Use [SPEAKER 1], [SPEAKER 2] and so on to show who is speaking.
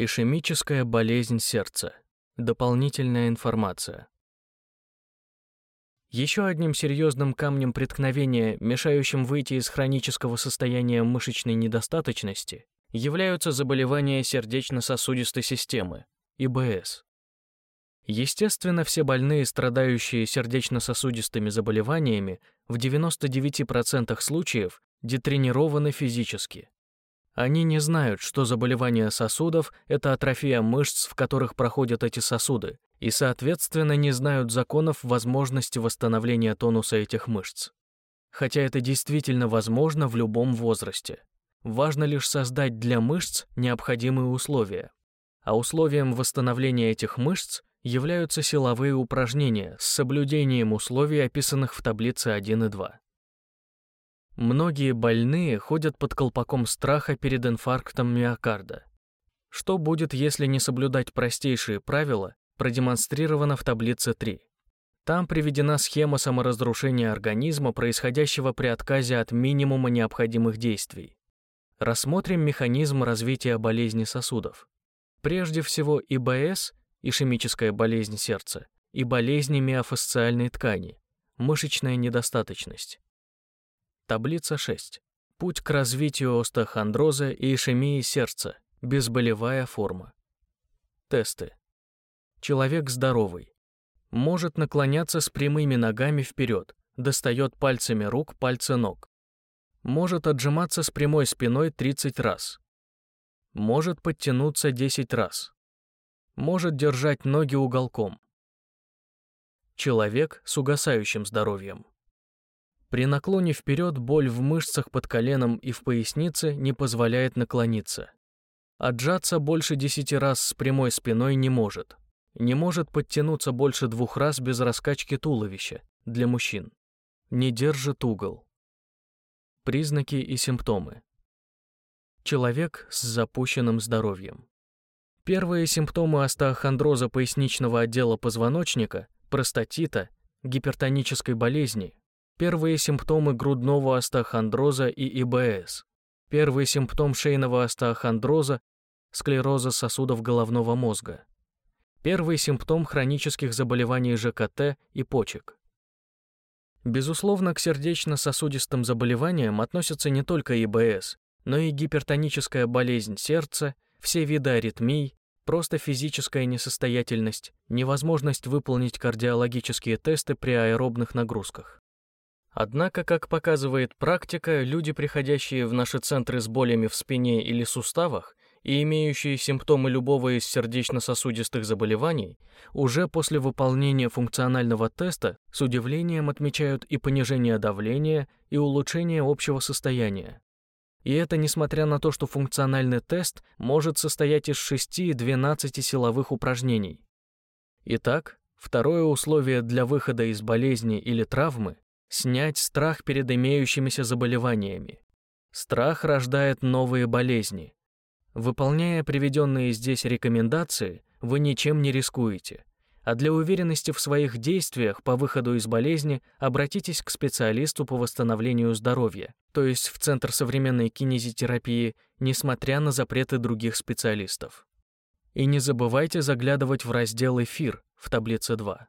[SPEAKER 1] Ишемическая болезнь сердца. Дополнительная информация. Еще одним серьезным камнем преткновения, мешающим выйти из хронического состояния мышечной недостаточности, являются заболевания сердечно-сосудистой системы, ИБС. Естественно, все больные, страдающие сердечно-сосудистыми заболеваниями, в 99% случаев детренированы физически. Они не знают, что заболевание сосудов – это атрофия мышц, в которых проходят эти сосуды, и, соответственно, не знают законов возможности восстановления тонуса этих мышц. Хотя это действительно возможно в любом возрасте. Важно лишь создать для мышц необходимые условия. А условием восстановления этих мышц являются силовые упражнения с соблюдением условий, описанных в таблице 1 и 2. Многие больные ходят под колпаком страха перед инфарктом миокарда. Что будет, если не соблюдать простейшие правила, продемонстрировано в таблице 3. Там приведена схема саморазрушения организма, происходящего при отказе от минимума необходимых действий. Рассмотрим механизм развития болезни сосудов. Прежде всего ИБС, ишемическая болезнь сердца, и болезни миофасциальной ткани, мышечная недостаточность. Таблица 6. Путь к развитию остеохондроза и ишемии сердца. Безболевая форма. Тесты. Человек здоровый. Может наклоняться с прямыми ногами вперед, достает пальцами рук пальцы ног. Может отжиматься с прямой спиной 30 раз. Может подтянуться 10 раз. Может держать ноги уголком. Человек с угасающим здоровьем. При наклоне вперед боль в мышцах под коленом и в пояснице не позволяет наклониться. Отжаться больше десяти раз с прямой спиной не может. Не может подтянуться больше двух раз без раскачки туловища для мужчин. Не держит угол. Признаки и симптомы. Человек с запущенным здоровьем. Первые симптомы остеохондроза поясничного отдела позвоночника, простатита, гипертонической болезни, Первые симптомы грудного остеохондроза и ИБС. Первый симптом шейного остеохондроза – склероза сосудов головного мозга. Первый симптом хронических заболеваний ЖКТ и почек. Безусловно, к сердечно-сосудистым заболеваниям относятся не только ИБС, но и гипертоническая болезнь сердца, все виды аритмий, просто физическая несостоятельность, невозможность выполнить кардиологические тесты при аэробных нагрузках. Однако, как показывает практика, люди, приходящие в наши центры с болями в спине или суставах и имеющие симптомы любого из сердечно-сосудистых заболеваний, уже после выполнения функционального теста с удивлением отмечают и понижение давления, и улучшение общего состояния. И это несмотря на то, что функциональный тест может состоять из 6-12 силовых упражнений. Итак, второе условие для выхода из болезни или травмы Снять страх перед имеющимися заболеваниями. Страх рождает новые болезни. Выполняя приведенные здесь рекомендации, вы ничем не рискуете. А для уверенности в своих действиях по выходу из болезни обратитесь к специалисту по восстановлению здоровья, то есть в Центр современной кинезитерапии, несмотря на запреты других специалистов. И не забывайте заглядывать в раздел «Эфир» в таблице 2.